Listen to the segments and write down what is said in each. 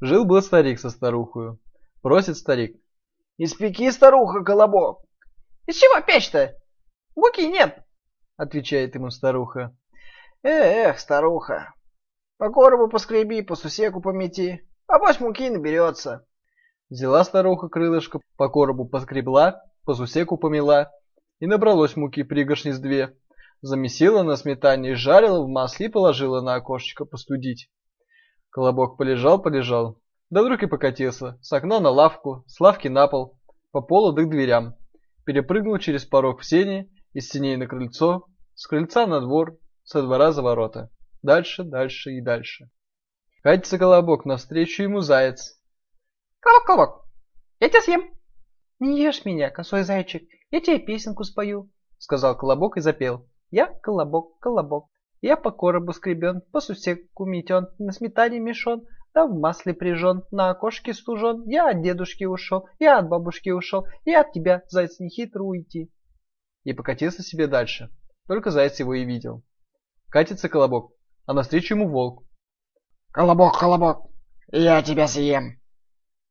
Жил-был старик со старухою. Просит старик. «Испеки, старуха, колобок!» «Из чего печь-то? Муки нет!» Отвечает ему старуха. «Эх, старуха, по коробу поскреби, по сусеку помети, а авось муки наберется». Взяла старуха крылышко, по коробу поскребла, по сусеку помела, и набралось муки пригоршни с две. Замесила на сметане жарила в масле и положила на окошечко постудить. Колобок полежал-полежал, да вдруг и покатился, с окна на лавку, с лавки на пол, по полу да к дверям. Перепрыгнул через порог в сени, из сеней на крыльцо, с крыльца на двор, со двора за ворота. Дальше, дальше и дальше. Катится колобок, навстречу ему заяц. «Колобок, колобок, я тебя съем!» «Не ешь меня, косой зайчик, я тебе песенку спою», — сказал колобок и запел. «Я колобок, колобок, я по коробу скребен, по сусеку метен, на сметане мешон, да в масле прижен, на окошке стужен. Я от дедушки ушел, я от бабушки ушел, и от тебя, заяц, не хитро уйти. И покатился себе дальше. Только заяц его и видел. Катится колобок, а навстречу ему волк. «Колобок, колобок, я тебя съем!»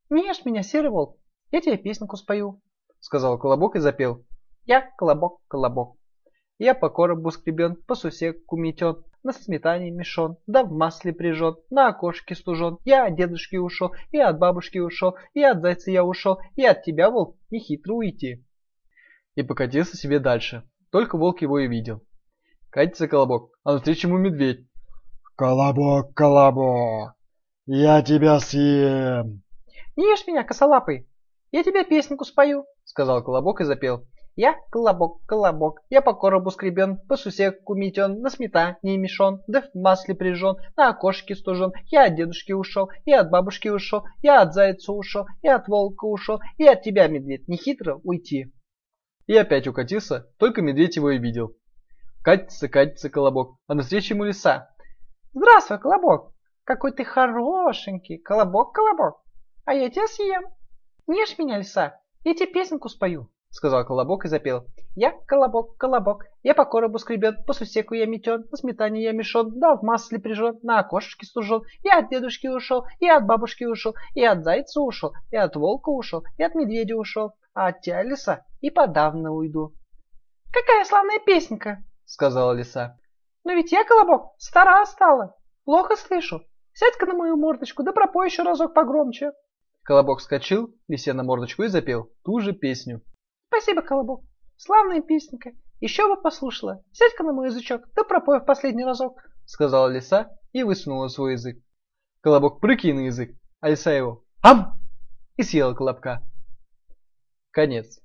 «Не ешь меня, серый волк, я тебе песенку спою», — сказал колобок и запел. «Я колобок, колобок, я по коробу скребен, по сусеку метен, на сметане мешон, да в масле прижен, на окошке стужен. Я от дедушки ушел, и от бабушки ушел, и от зайца я ушел, и от тебя, волк, не хитро уйти. И покатился себе дальше. Только волк его и видел. Катится колобок, а навстречу ему медведь. Колобок, колобок, я тебя съем. Не ешь меня, косолапый, я тебе песенку спою, сказал колобок и запел. Я колобок, колобок, я по коробу скребен, по сусеку метен, на сметане мешон, да в масле прижен, на окошке стужен. Я от дедушки ушел, и от бабушки ушел, я от зайца ушел, и от волка ушел, и от тебя, медведь, не хитро уйти. И опять укатился, только медведь его и видел. Катится, катится колобок, а навстречу ему лиса. Здравствуй, колобок, какой ты хорошенький, колобок, колобок, а я тебя съем. Не ешь меня, лиса, я тебе песенку спою сказал Колобок и запел. Я колобок, колобок, я по коробу скребен, по сусеку я метен, на сметане я мешон, да в масле прижен, на окошечке стужен. Я от дедушки ушел, и от бабушки ушел, и от зайца ушел, и от волка ушел, и от медведя ушел, а от тебя, лиса, и подавно уйду. Какая славная песенка, сказала лиса. Но ведь я, колобок, стара стала, плохо слышу. Сядь-ка на мою мордочку, да пропой еще разок погромче. Колобок вскочил, лисе на мордочку и запел ту же песню. Спасибо, Колобок. Славная песенка. Еще бы послушала. Сядь-ка на мой язычок, да пропой в последний разок. Сказала лиса и высунула свой язык. Колобок прыгай на язык, а лиса его «Ам!» и съела колобка. Конец.